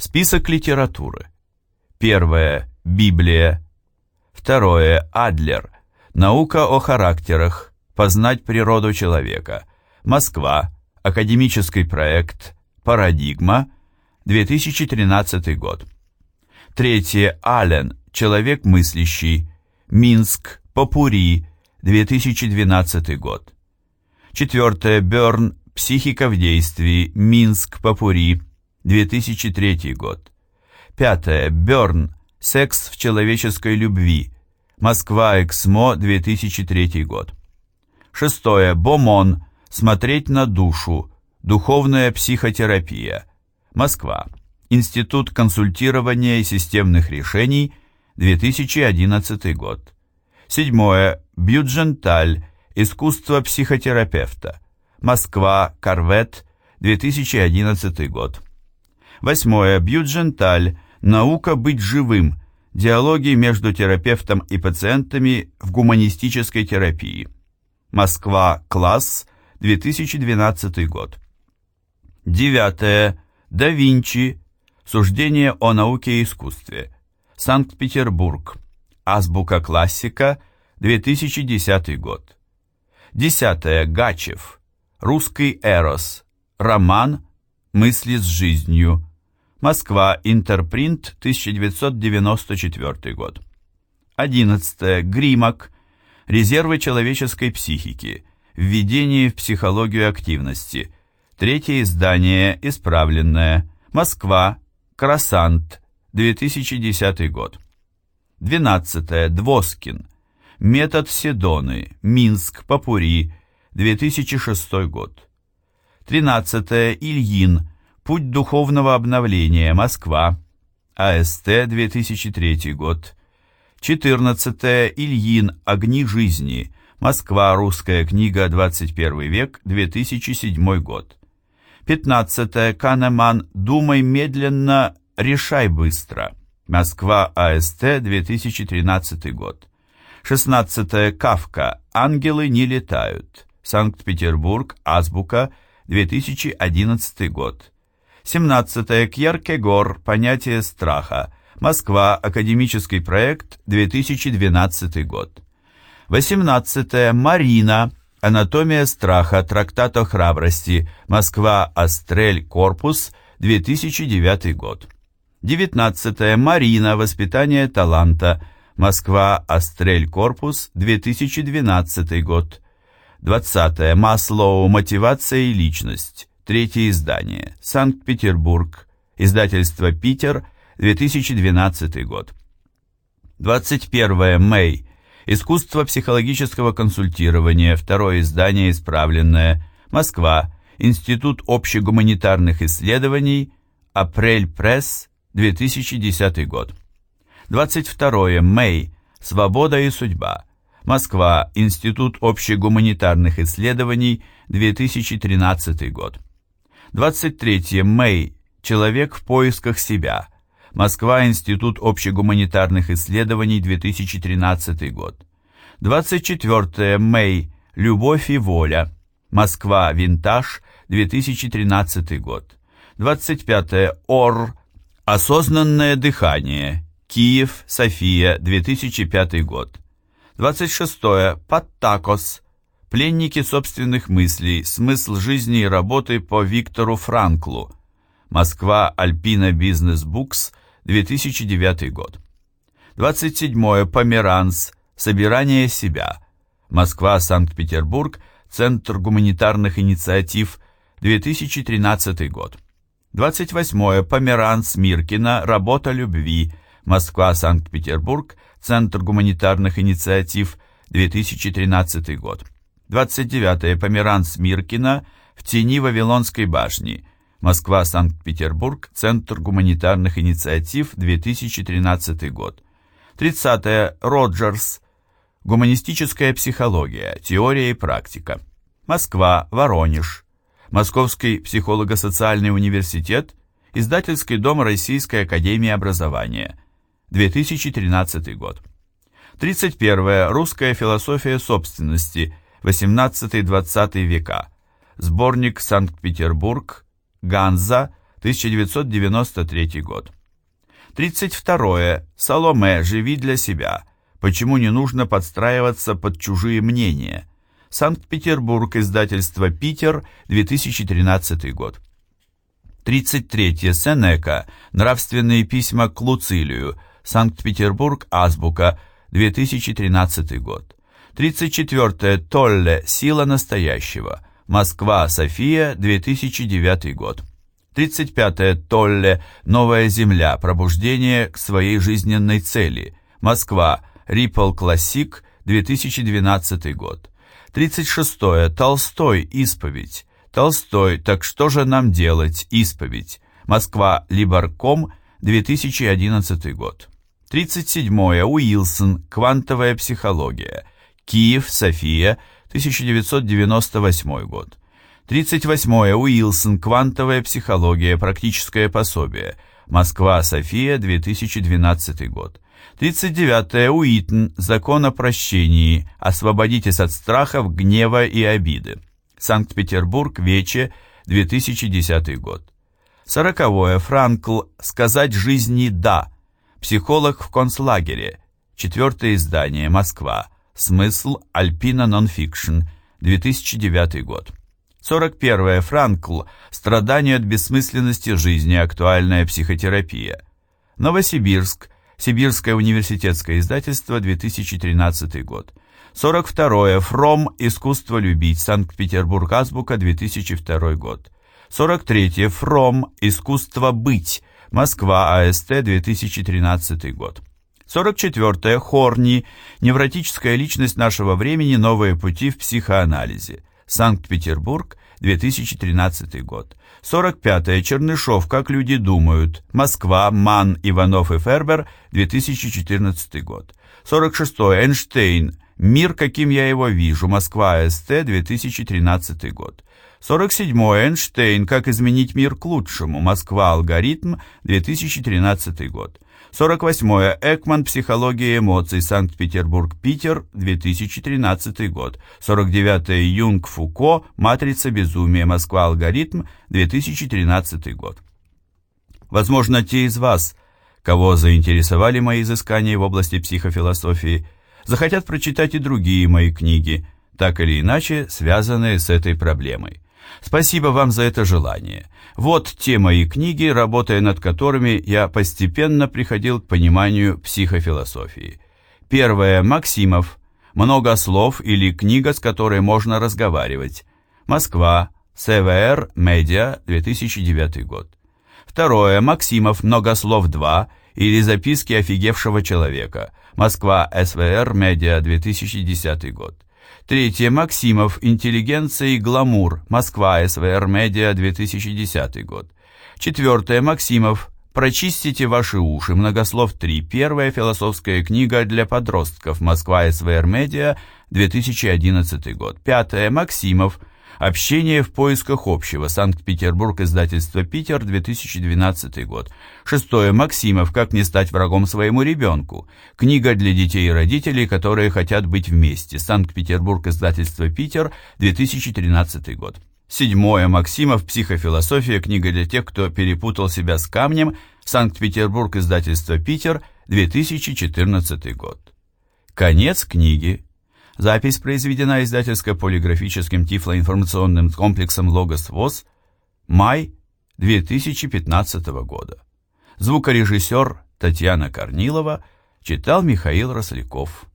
Список литературы. Первое – Библия. Второе – Адлер. Наука о характерах. Познать природу человека. Москва. Академический проект. Парадигма. 2013 год. Третье. Аллен. Человек мыслящий. Минск. Попури. 2012 год. Четвертое. Берн. Психика в действии. Минск. Попури. 2003 год. Пятое. Берн. Секс в человеческой любви. Москва. Эксмо. 2003 год. Шестое. Бомон. Смотреть на душу. Духовная психотерапия. Москва. Институт консультирования и системных решений. 2011 год. Седьмое. Бюдженталь. Искусство психотерапевта. Москва. Корвет. 2011 год. Восьмое. Бьюдженталь. Наука быть живым. Диалоги между терапевтом и пациентами в гуманистической терапии. Москва. Класс. 2012 год. Девятое. Да Винчи. Суждение о науке и искусстве. Санкт-Петербург. Азбука классика. 2010 год. Десятое. Гачев. Русский эрос. Роман. Мысли с жизнью. Москва. Интерпринт. 1994 год. Одиннадцатое. Гримак. Резервы человеческой психики. Введение в психологию активности. Третье издание. Исправленное. Москва. Красант. 2010 год. Двенадцатое. Двоскин. Метод Седоны. Минск. Попури. 2006 год. Тринадцатое. Ильин. Путь духовного обновления. Москва. АСТ. 2003 год. 14. Ильин. Огни жизни. Москва. Русская книга. 21 век. 2007 год. 15. Канеман. Думай медленно, решай быстро. Москва. АСТ. 2013 год. 16. Кавка. Ангелы не летают. Санкт-Петербург. Азбука. 2011 год. 17. Кьеркегор. Понятие страха. Москва. Академический проект, 2012 год. 18. Марина. Анатомия страха. Трактат о храбрости. Москва. Астрель. Корпус. 2009 год. 19. Марина. Воспитание таланта. Москва. Астрель. Корпус. 2012 год. 20. Маслоу. Мотивация и личность. Третье издание. Санкт-Петербург. Издательство «Питер», 2012 год. 21 мэй. Искусство психологического консультирования. Второе издание исправленное. Москва. Институт общегуманитарных исследований. Апрель пресс. 2010 год. 22 мэй. Свобода и судьба. Москва. Институт общегуманитарных исследований. 2013 год. 23 мэй. Человек в поисках себя. Москва, Институт общегуманитарных исследований, 2013 год. 24 мэй. Любовь и воля. Москва, Винтаж, 2013 год. 25 Ор. Осознанное дыхание. Киев, София, 2005 год. 26 Паттакос. Пленники собственных мыслей. Смысл жизни и работы по Виктору Франклу. Москва, Альпина Бизнес Букс, 2009 год. 27. Померанц. Собирание себя. Москва, Санкт-Петербург. Центр гуманитарных инициатив. 2013 год. 28. Померанц Миркина. Работа любви. Москва, Санкт-Петербург. Центр гуманитарных инициатив. 2013 год. 29. Померанц Миркина. В тени Вавилонской башни. Москва, Санкт-Петербург, Центр гуманитарных инициатив, 2013 год. 30. Роджерс. Гуманистическая психология, теория и практика. Москва, Воронеж. Московский психолого-социальный университет, Издательский дом Российской академии образования, 2013 год. 31. Русская философия собственности, 18-20 века. Сборник Санкт-Петербург, Ганза, 1993 год. 32. Саломе, живи для себя. Почему не нужно подстраиваться под чужие мнения? Санкт-Петербург, издательство «Питер», 2013 год. 33. Сенека. Нравственные письма к Луцилию. Санкт-Петербург, Азбука, 2013 год. 34. Толле. Сила настоящего. Москва, София, 2009 год. 35. Толле. Новая земля. Пробуждение к своей жизненной цели. Москва. Ripple Classic, 2012 год. 36. Толстой. Исповедь. Толстой. Так что же нам делать? Исповедь. Москва. Либорком, 2011 год. 37. Уилсон. Квантовая психология. Киев, София, 1998 год. 38. Уилсон. Квантовая психология. Практическое пособие. Москва, София, 2012 год. 39. Уитн. Закон о прощении. Освободитесь от страхов, гнева и обиды. Санкт-Петербург, Вече, 2010 год. 40. Франкл. Сказать жизни «да». Психолог в концлагере. Четвертое издание. Москва. Смысл. Альпина Нонфикшн. 2009 год. 41. Франкл. Страдания от бессмысленности жизни. Актуальная психотерапия. Новосибирск. Сибирское университетское издательство. 2013 год. 42. Фромм. Искусство любить. Санкт-Петербург. Азбука. 2002 год. 43. Фром. Искусство быть. Москва. АСТ. 2013 год. 44. Хорни. Невротическая личность нашего времени. Новые пути в психоанализе. Санкт-Петербург. 2013 год. 45. Чернышов. Как люди думают. Москва. Ман, Иванов и Фербер. 2014 год. 46. Эйнштейн. Мир, каким я его вижу. Москва. СТ. 2013 год. 47. Эйнштейн. Как изменить мир к лучшему. Москва. Алгоритм. 2013 год. 48. Экман. Психология эмоций. Санкт-Петербург. Питер. 2013 год. 49. Юнг. Фуко. Матрица безумия. Москва. Алгоритм. 2013 год. Возможно, те из вас, кого заинтересовали мои изыскания в области психофилософии, захотят прочитать и другие мои книги, так или иначе связанные с этой проблемой. Спасибо вам за это желание. Вот те мои книги, работая над которыми я постепенно приходил к пониманию психофилософии. Первое. Максимов. Много слов или книга, с которой можно разговаривать. Москва. СВР. Медиа. 2009 год. Второе. Максимов. Много слов 2 или записки офигевшего человека. Москва. СВР. Медиа. 2010 год. Третье. Максимов. Интеллигенция и гламур. Москва. СВР. Медиа. 2010 год. Четвертое. Максимов. Прочистите ваши уши. Многослов 3. Первая философская книга для подростков. Москва. СВР. Медиа. 2011 год. Пятое. Максимов. Общение в поисках общего. Санкт-Петербург. Издательство Питер. 2012 год. Шестое. Максимов. Как не стать врагом своему ребенку. Книга для детей и родителей, которые хотят быть вместе. Санкт-Петербург. Издательство Питер. 2013 год. Седьмое. Максимов. Психофилософия. Книга для тех, кто перепутал себя с камнем. Санкт-Петербург. Издательство Питер. 2014 год. Конец книги. Запись произведена издательско-полиграфическим тифлоинформационным комплексом «Логос ВОЗ», май 2015 года. Звукорежиссер Татьяна Корнилова читал Михаил Росляков.